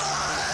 Ah!